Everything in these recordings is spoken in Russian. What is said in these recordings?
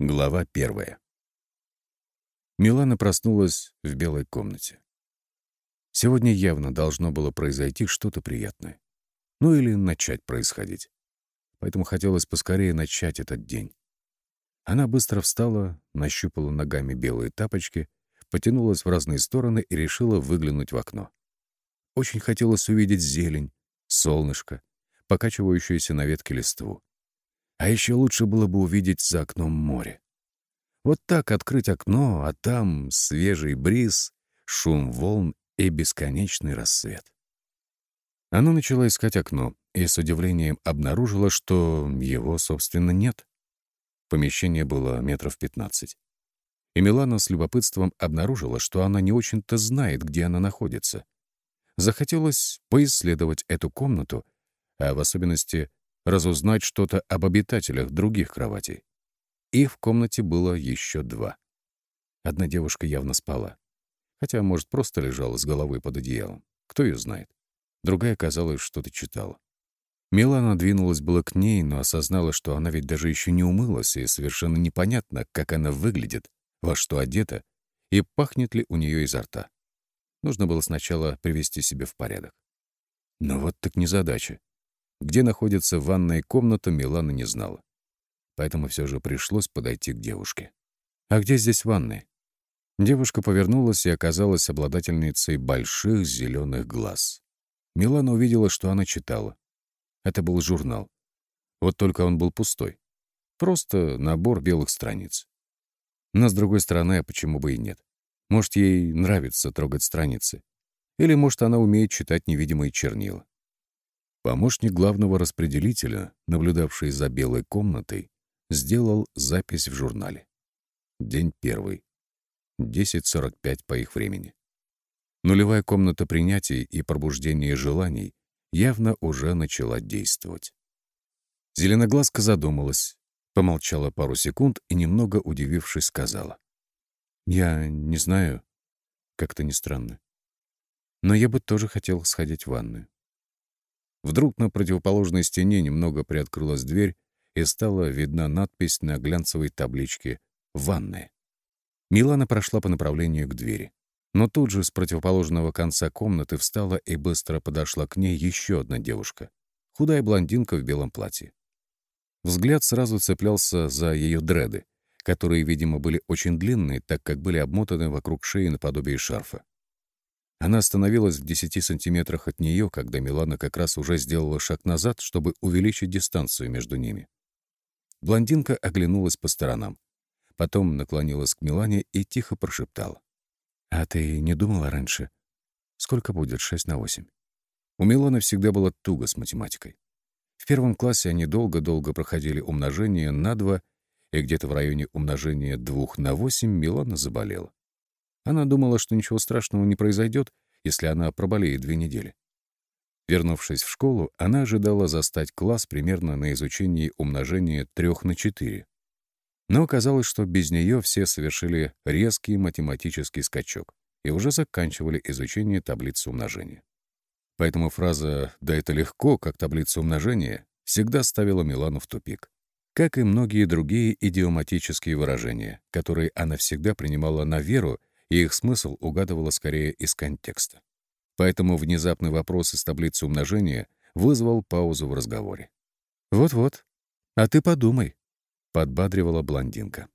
Глава первая. Милана проснулась в белой комнате. Сегодня явно должно было произойти что-то приятное. Ну или начать происходить. Поэтому хотелось поскорее начать этот день. Она быстро встала, нащупала ногами белые тапочки, потянулась в разные стороны и решила выглянуть в окно. Очень хотелось увидеть зелень, солнышко, покачивающуюся на ветке листву. А еще лучше было бы увидеть за окном море. Вот так открыть окно, а там свежий бриз, шум волн и бесконечный рассвет. Она начала искать окно и с удивлением обнаружила, что его, собственно, нет. Помещение было метров пятнадцать. И Милана с любопытством обнаружила, что она не очень-то знает, где она находится. Захотелось поисследовать эту комнату, а в особенности разузнать что-то об обитателях других кроватей. И в комнате было еще два. Одна девушка явно спала. Хотя, может, просто лежала с головой под одеялом. Кто ее знает. Другая, казалось, что-то читала. Милана двинулась было к ней, но осознала, что она ведь даже еще не умылась, и совершенно непонятно, как она выглядит, во что одета, и пахнет ли у нее изо рта. Нужно было сначала привести себя в порядок. Но вот так незадача. Где находится ванная комната, Милана не знала. Поэтому все же пришлось подойти к девушке. «А где здесь ванная?» Девушка повернулась и оказалась обладательницей больших зеленых глаз. Милана увидела, что она читала. Это был журнал. Вот только он был пустой. Просто набор белых страниц. Но, с другой стороны, а почему бы и нет? Может, ей нравится трогать страницы. Или, может, она умеет читать невидимые чернила. Помощник главного распределителя, наблюдавший за белой комнатой, сделал запись в журнале. День первый. 10.45 по их времени. Нулевая комната принятий и пробуждения желаний явно уже начала действовать. Зеленоглазка задумалась, помолчала пару секунд и, немного удивившись, сказала. «Я не знаю, как-то не странно. Но я бы тоже хотел сходить в ванную. Вдруг на противоположной стене немного приоткрылась дверь, и стала видна надпись на глянцевой табличке «Ванная». Милана прошла по направлению к двери. Но тут же с противоположного конца комнаты встала и быстро подошла к ней еще одна девушка. Худая блондинка в белом платье. Взгляд сразу цеплялся за ее дреды, которые, видимо, были очень длинные, так как были обмотаны вокруг шеи наподобие шарфа. Она остановилась в 10 сантиметрах от нее, когда Милана как раз уже сделала шаг назад, чтобы увеличить дистанцию между ними. Блондинка оглянулась по сторонам. Потом наклонилась к Милане и тихо прошептала. «А ты не думала раньше? Сколько будет шесть на восемь?» У Миланы всегда было туго с математикой. В первом классе они долго-долго проходили умножение на два, и где-то в районе умножения двух на восемь Милана заболела. Она думала, что ничего страшного не произойдет, если она проболеет две недели. Вернувшись в школу, она ожидала застать класс примерно на изучении умножения трех на четыре. Но оказалось, что без нее все совершили резкий математический скачок и уже заканчивали изучение таблицы умножения. Поэтому фраза «да это легко, как таблица умножения» всегда ставила Милану в тупик. Как и многие другие идиоматические выражения, которые она всегда принимала на веру и их смысл угадывала скорее из контекста. Поэтому внезапный вопрос из таблицы умножения вызвал паузу в разговоре. «Вот-вот, а ты подумай», — подбадривала блондинка.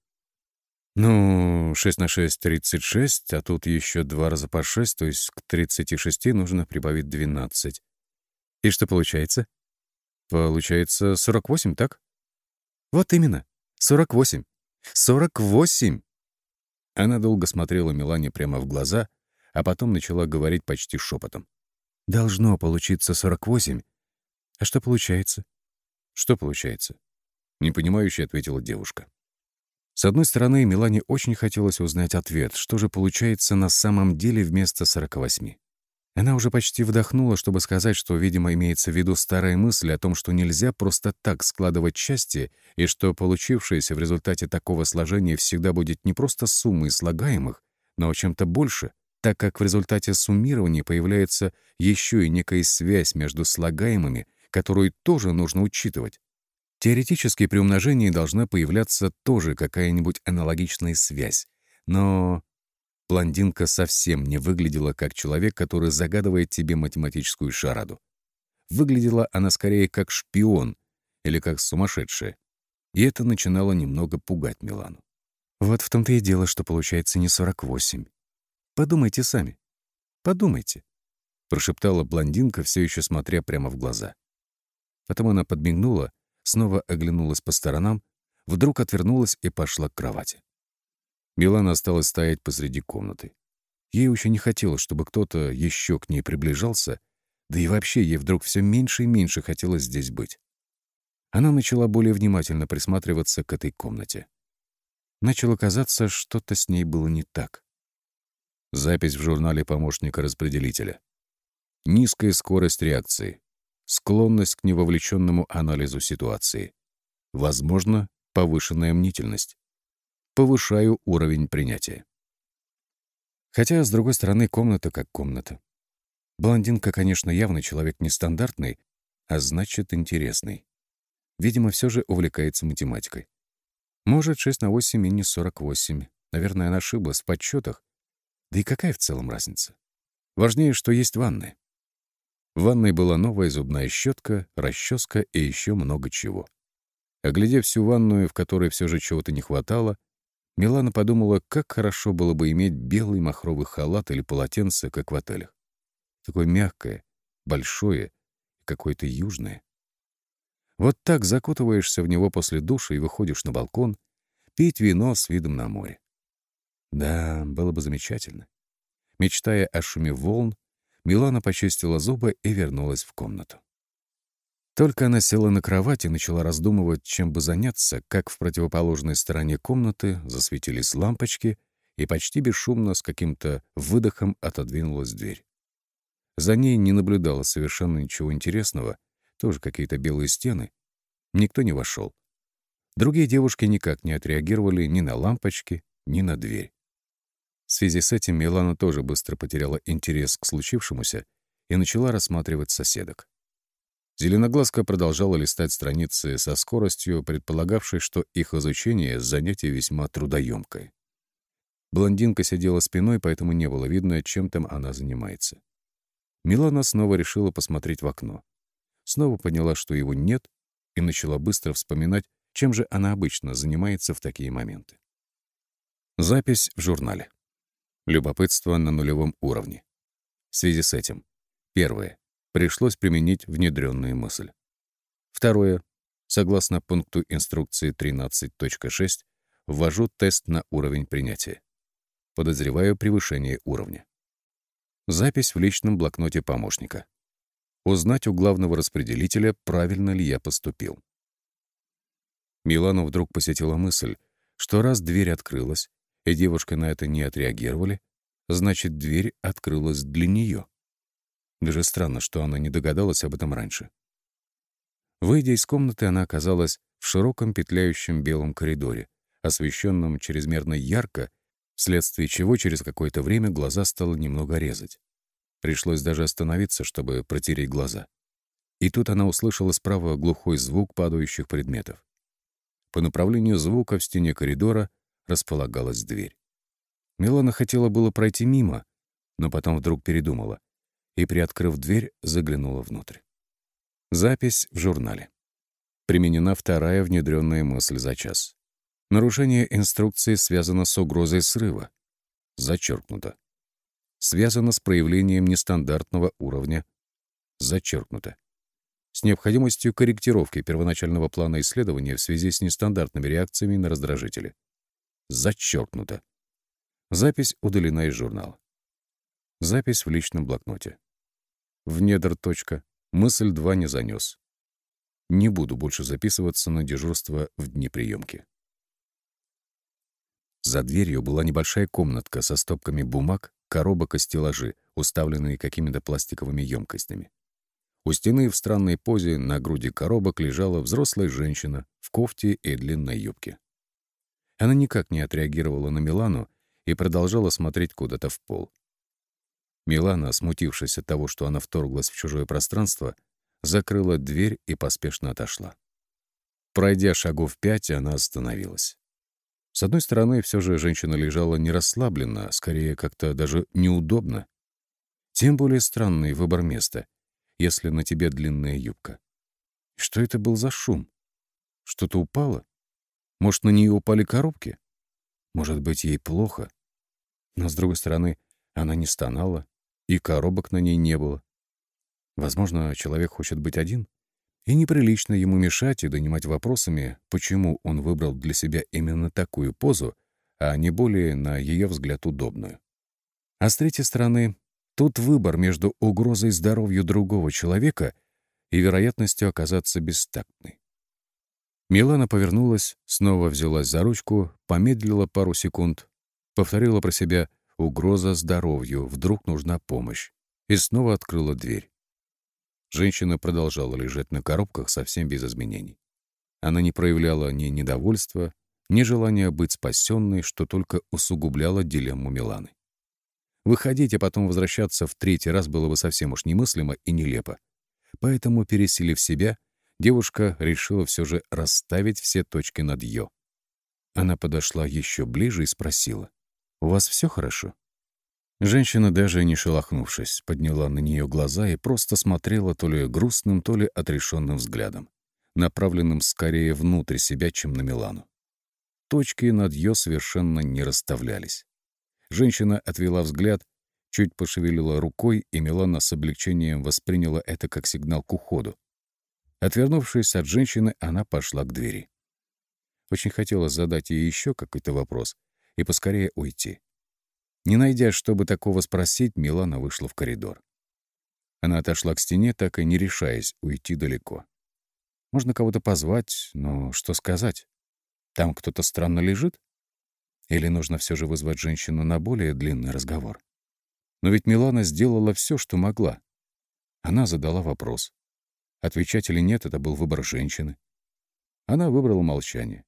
«Ну, 6 на 6 — 36, а тут еще два раза по 6, то есть к 36 нужно прибавить 12. И что получается? Получается 48, так? Вот именно, 48. 48! Она долго смотрела Милане прямо в глаза, а потом начала говорить почти шепотом. «Должно получиться 48. А что получается?» «Что получается?» Непонимающе ответила девушка. С одной стороны, Милане очень хотелось узнать ответ, что же получается на самом деле вместо 48. Она уже почти вдохнула, чтобы сказать, что, видимо, имеется в виду старая мысль о том, что нельзя просто так складывать части, и что получившееся в результате такого сложения всегда будет не просто суммой слагаемых, но чем-то больше, так как в результате суммирования появляется еще и некая связь между слагаемыми, которую тоже нужно учитывать. Теоретически при умножении должна появляться тоже какая-нибудь аналогичная связь, но блондинка совсем не выглядела как человек, который загадывает тебе математическую шараду. Выглядела она скорее как шпион или как сумасшедшая. И это начинало немного пугать Милану. Вот в том-то и дело, что получается не 48. Подумайте сами. Подумайте. Прошептала блондинка, все еще смотря прямо в глаза. Потом она подмигнула, снова оглянулась по сторонам, вдруг отвернулась и пошла к кровати. Милана осталась стоять посреди комнаты. Ей очень не хотелось, чтобы кто-то еще к ней приближался, да и вообще ей вдруг все меньше и меньше хотелось здесь быть. Она начала более внимательно присматриваться к этой комнате. Начало казаться, что-то с ней было не так. Запись в журнале помощника распределителя. Низкая скорость реакции. Склонность к невовлеченному анализу ситуации. Возможно, повышенная мнительность. Повышаю уровень принятия. Хотя, с другой стороны, комната как комната. Блондинка, конечно, явно человек нестандартный, а значит, интересный. Видимо, все же увлекается математикой. Может, 6 на 8 и не 48. Наверное, она ошиблась в подсчетах. Да и какая в целом разница? Важнее, что есть ванная. В ванной была новая зубная щетка, расческа и еще много чего. Оглядев всю ванную, в которой все же чего-то не хватало, Милана подумала, как хорошо было бы иметь белый махровый халат или полотенце, как в отелях. Такое мягкое, большое какое-то южное. Вот так закутываешься в него после душа и выходишь на балкон пить вино с видом на море. Да, было бы замечательно. Мечтая о шуме волн, Милана почистила зубы и вернулась в комнату. Только она села на кровать и начала раздумывать, чем бы заняться, как в противоположной стороне комнаты засветились лампочки, и почти бесшумно с каким-то выдохом отодвинулась дверь. За ней не наблюдало совершенно ничего интересного, тоже какие-то белые стены. Никто не вошел. Другие девушки никак не отреагировали ни на лампочки, ни на дверь. В связи с этим Милана тоже быстро потеряла интерес к случившемуся и начала рассматривать соседок. Зеленоглазка продолжала листать страницы со скоростью, предполагавшей, что их изучение — занятие весьма трудоемкое. Блондинка сидела спиной, поэтому не было видно, чем там она занимается. Милана снова решила посмотреть в окно. Снова поняла, что его нет, и начала быстро вспоминать, чем же она обычно занимается в такие моменты. Запись в журнале. Любопытство на нулевом уровне. В связи с этим. Первое. Пришлось применить внедренную мысль. Второе. Согласно пункту инструкции 13.6, ввожу тест на уровень принятия. Подозреваю превышение уровня. Запись в личном блокноте помощника. Узнать у главного распределителя, правильно ли я поступил. Милану вдруг посетила мысль, что раз дверь открылась, и девушка на это не отреагировали, значит, дверь открылась для нее. Даже странно, что она не догадалась об этом раньше. Выйдя из комнаты, она оказалась в широком петляющем белом коридоре, освещенном чрезмерно ярко вследствие чего через какое-то время глаза стало немного резать. Пришлось даже остановиться, чтобы протереть глаза. И тут она услышала справа глухой звук падающих предметов. По направлению звука в стене коридора располагалась дверь. Милана хотела было пройти мимо, но потом вдруг передумала и, приоткрыв дверь, заглянула внутрь. Запись в журнале. Применена вторая внедренная мысль за час. Нарушение инструкции связано с угрозой срыва. Зачеркнуто. Связано с проявлением нестандартного уровня. Зачеркнуто. С необходимостью корректировки первоначального плана исследования в связи с нестандартными реакциями на раздражители. Зачеркнуто. Запись удалена из журнала. Запись в личном блокноте. В недр. Мысль 2 не занес. Не буду больше записываться на дежурство в дни приемки. За дверью была небольшая комнатка со стопками бумаг, коробок и стеллажи, уставленные какими-то пластиковыми емкостями. У стены в странной позе на груди коробок лежала взрослая женщина в кофте и длинной юбке. Она никак не отреагировала на Милану и продолжала смотреть куда-то в пол. Милана, смутившись от того, что она вторглась в чужое пространство, закрыла дверь и поспешно отошла. Пройдя шагов пять, она остановилась. С одной стороны, все же женщина лежала не расслабленно, а скорее как-то даже неудобно. Тем более странный выбор места, если на тебе длинная юбка. что это был за шум? Что-то упало? Может, на нее упали коробки? Может быть, ей плохо? Но, с другой стороны, она не стонала, и коробок на ней не было. Возможно, человек хочет быть один, и неприлично ему мешать и донимать вопросами, почему он выбрал для себя именно такую позу, а не более, на ее взгляд, удобную. А с третьей стороны, тут выбор между угрозой здоровью другого человека и вероятностью оказаться бестактной. Милана повернулась, снова взялась за ручку, помедлила пару секунд, повторила про себя «угроза здоровью, вдруг нужна помощь» и снова открыла дверь. Женщина продолжала лежать на коробках совсем без изменений. Она не проявляла ни недовольства, ни желания быть спасенной, что только усугубляло дилемму Миланы. Выходить, а потом возвращаться в третий раз было бы совсем уж немыслимо и нелепо. Поэтому, пересилив себя, девушка решила все же расставить все точки над «ё». Она подошла еще ближе и спросила, «У вас все хорошо?» Женщина, даже не шелохнувшись, подняла на нее глаза и просто смотрела то ли грустным, то ли отрешенным взглядом, направленным скорее внутрь себя, чем на Милану. Точки над ее совершенно не расставлялись. Женщина отвела взгляд, чуть пошевелила рукой, и Милана с облегчением восприняла это как сигнал к уходу. Отвернувшись от женщины, она пошла к двери. Очень хотелось задать ей еще какой-то вопрос и поскорее уйти. Не найдя, чтобы такого спросить, Милана вышла в коридор. Она отошла к стене, так и не решаясь уйти далеко. Можно кого-то позвать, но что сказать? Там кто-то странно лежит? Или нужно все же вызвать женщину на более длинный разговор? Но ведь Милана сделала все, что могла. Она задала вопрос. Отвечать или нет — это был выбор женщины. Она выбрала молчание.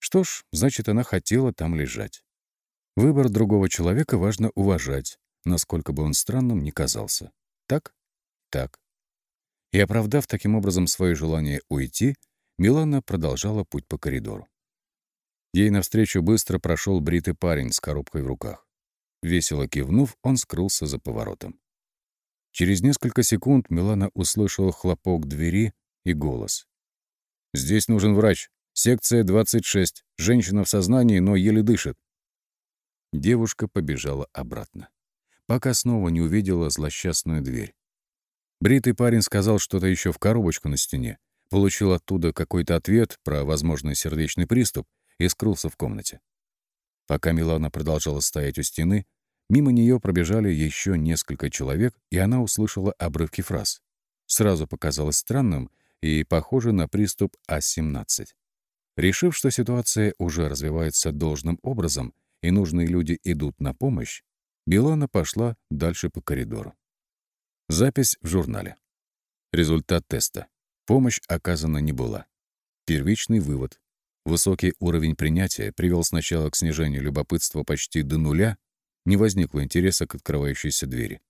Что ж, значит, она хотела там лежать. Выбор другого человека важно уважать, насколько бы он странным ни казался. Так? Так. И оправдав таким образом свое желание уйти, Милана продолжала путь по коридору. Ей навстречу быстро прошел бритый парень с коробкой в руках. Весело кивнув, он скрылся за поворотом. Через несколько секунд Милана услышала хлопок двери и голос. «Здесь нужен врач. Секция 26. Женщина в сознании, но еле дышит. Девушка побежала обратно, пока снова не увидела злосчастную дверь. Бритый парень сказал что-то еще в коробочку на стене, получил оттуда какой-то ответ про возможный сердечный приступ и скрылся в комнате. Пока Милана продолжала стоять у стены, мимо нее пробежали еще несколько человек, и она услышала обрывки фраз. Сразу показалось странным и похоже на приступ А-17. Решив, что ситуация уже развивается должным образом, и нужные люди идут на помощь, Билана пошла дальше по коридору. Запись в журнале. Результат теста. Помощь оказана не была. Первичный вывод. Высокий уровень принятия привел сначала к снижению любопытства почти до нуля, не возникло интереса к открывающейся двери,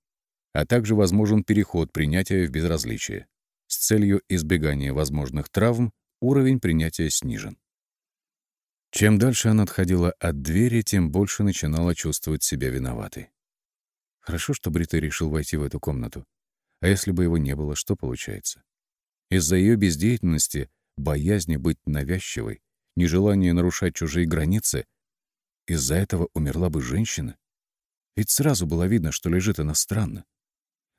а также возможен переход принятия в безразличие. С целью избегания возможных травм уровень принятия снижен. Чем дальше она отходила от двери, тем больше начинала чувствовать себя виноватой. Хорошо, что Брита решил войти в эту комнату. А если бы его не было, что получается? Из-за ее бездеятельности, боязни быть навязчивой, нежелания нарушать чужие границы, из-за этого умерла бы женщина? Ведь сразу было видно, что лежит она странно.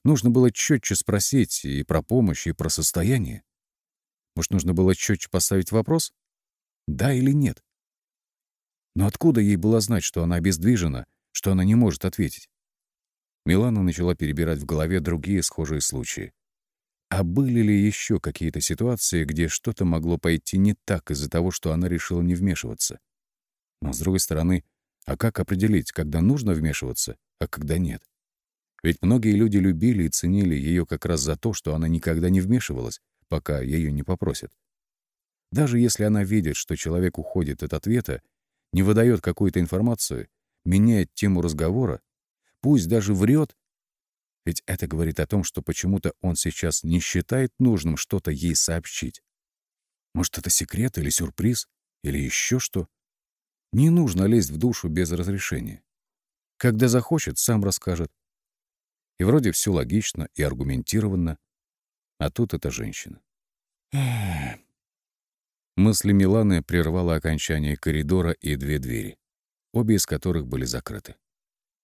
Нужно было четче спросить и про помощь, и про состояние. Может, нужно было четче поставить вопрос? Да или нет? Но откуда ей было знать, что она обездвижена, что она не может ответить? Милана начала перебирать в голове другие схожие случаи. А были ли еще какие-то ситуации, где что-то могло пойти не так из-за того, что она решила не вмешиваться? Но, с другой стороны, а как определить, когда нужно вмешиваться, а когда нет? Ведь многие люди любили и ценили ее как раз за то, что она никогда не вмешивалась, пока ее не попросят. Даже если она видит, что человек уходит от ответа, не выдает какую-то информацию, меняет тему разговора, пусть даже врет, ведь это говорит о том, что почему-то он сейчас не считает нужным что-то ей сообщить. Может, это секрет или сюрприз, или еще что? Не нужно лезть в душу без разрешения. Когда захочет, сам расскажет. И вроде все логично и аргументированно. А тут эта женщина. Мысли Миланы прервало окончание коридора и две двери, обе из которых были закрыты.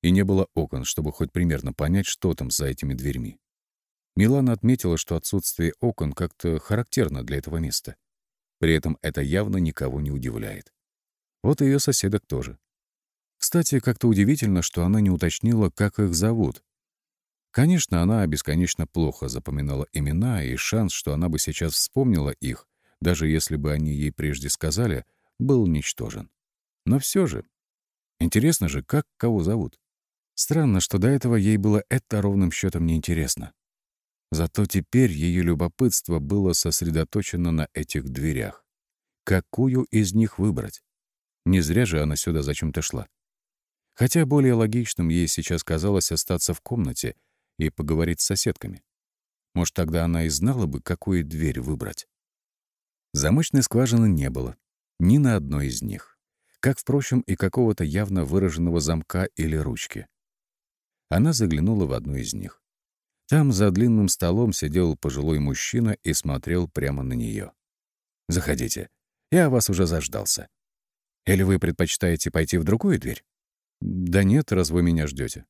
И не было окон, чтобы хоть примерно понять, что там за этими дверьми. Милана отметила, что отсутствие окон как-то характерно для этого места. При этом это явно никого не удивляет. Вот и ее соседок тоже. Кстати, как-то удивительно, что она не уточнила, как их зовут. Конечно, она бесконечно плохо запоминала имена, и шанс, что она бы сейчас вспомнила их, даже если бы они ей прежде сказали, был ничтожен. Но все же, интересно же, как кого зовут. Странно, что до этого ей было это ровным счетом неинтересно. Зато теперь ее любопытство было сосредоточено на этих дверях. Какую из них выбрать? Не зря же она сюда зачем-то шла. Хотя более логичным ей сейчас казалось остаться в комнате и поговорить с соседками. Может, тогда она и знала бы, какую дверь выбрать. Замочной скважины не было. Ни на одной из них. Как, впрочем, и какого-то явно выраженного замка или ручки. Она заглянула в одну из них. Там за длинным столом сидел пожилой мужчина и смотрел прямо на нее. «Заходите. Я вас уже заждался. Или вы предпочитаете пойти в другую дверь?» «Да нет, раз вы меня ждете.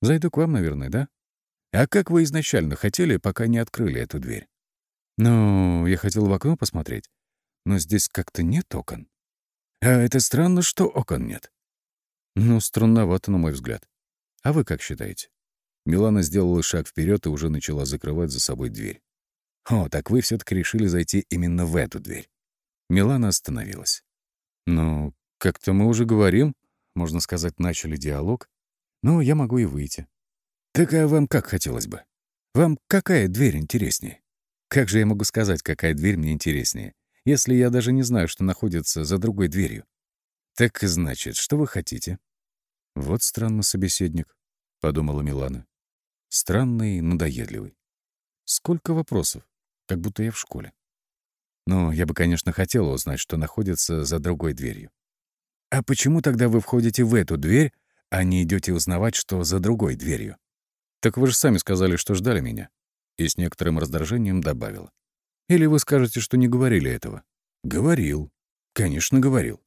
Зайду к вам, наверное, да? А как вы изначально хотели, пока не открыли эту дверь?» «Ну, я хотел в окно посмотреть, но здесь как-то нет окон». «А это странно, что окон нет». «Ну, странновато, на мой взгляд. А вы как считаете?» Милана сделала шаг вперед и уже начала закрывать за собой дверь. «О, так вы все таки решили зайти именно в эту дверь». Милана остановилась. «Ну, как-то мы уже говорим, можно сказать, начали диалог. Но я могу и выйти». «Так а вам как хотелось бы? Вам какая дверь интереснее?» «Как же я могу сказать, какая дверь мне интереснее, если я даже не знаю, что находится за другой дверью?» «Так значит, что вы хотите?» «Вот странно собеседник», — подумала Милана. Странный, надоедливый. Сколько вопросов, как будто я в школе. Но я бы, конечно, хотела узнать, что находится за другой дверью. А почему тогда вы входите в эту дверь, а не идете узнавать, что за другой дверью? Так вы же сами сказали, что ждали меня. И с некоторым раздражением добавила. Или вы скажете, что не говорили этого? Говорил. Конечно, говорил.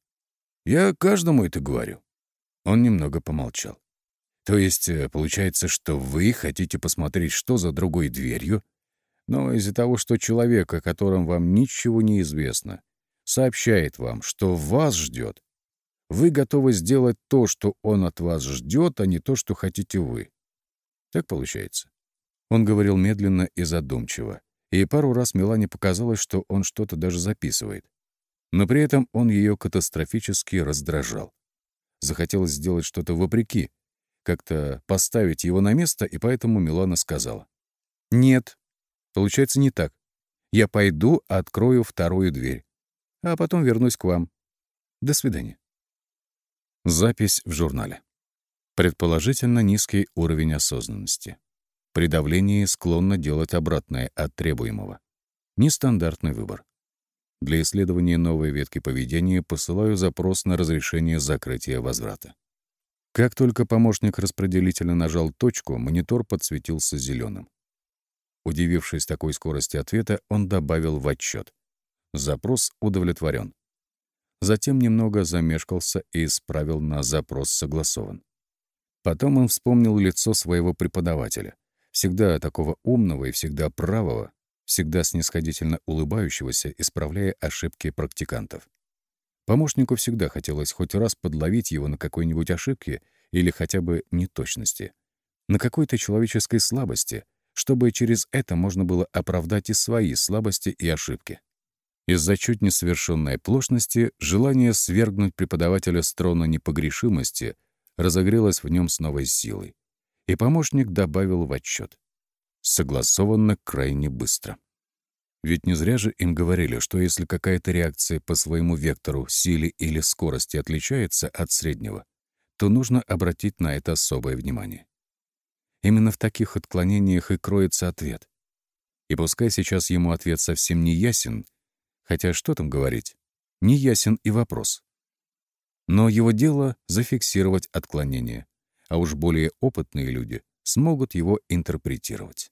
Я каждому это говорю. Он немного помолчал. То есть э, получается, что вы хотите посмотреть, что за другой дверью, но из-за того, что человек, о котором вам ничего не известно, сообщает вам, что вас ждет, вы готовы сделать то, что он от вас ждет, а не то, что хотите вы. Так получается. Он говорил медленно и задумчиво, и пару раз Милане показалось, что он что-то даже записывает. Но при этом он ее катастрофически раздражал. Захотелось сделать что-то вопреки, как-то поставить его на место, и поэтому Милана сказала. «Нет, получается не так. Я пойду, открою вторую дверь, а потом вернусь к вам. До свидания». Запись в журнале. Предположительно низкий уровень осознанности. При давлении склонно делать обратное от требуемого. Нестандартный выбор. Для исследования новой ветки поведения посылаю запрос на разрешение закрытия возврата. Как только помощник распределителя нажал точку, монитор подсветился зеленым. Удивившись такой скорости ответа, он добавил в отчет. Запрос удовлетворен. Затем немного замешкался и исправил на запрос согласован. Потом он вспомнил лицо своего преподавателя, всегда такого умного и всегда правого, всегда снисходительно улыбающегося, исправляя ошибки практикантов. Помощнику всегда хотелось хоть раз подловить его на какой-нибудь ошибке или хотя бы неточности, на какой-то человеческой слабости, чтобы через это можно было оправдать и свои слабости и ошибки. Из-за чуть несовершенной оплошности желание свергнуть преподавателя с трона непогрешимости разогрелось в нем с новой силой, и помощник добавил в отчет. Согласованно крайне быстро. Ведь не зря же им говорили, что если какая-то реакция по своему вектору, силе или скорости отличается от среднего, то нужно обратить на это особое внимание. Именно в таких отклонениях и кроется ответ. И пускай сейчас ему ответ совсем не ясен, Хотя что там говорить? Не ясен и вопрос. Но его дело — зафиксировать отклонение, а уж более опытные люди смогут его интерпретировать.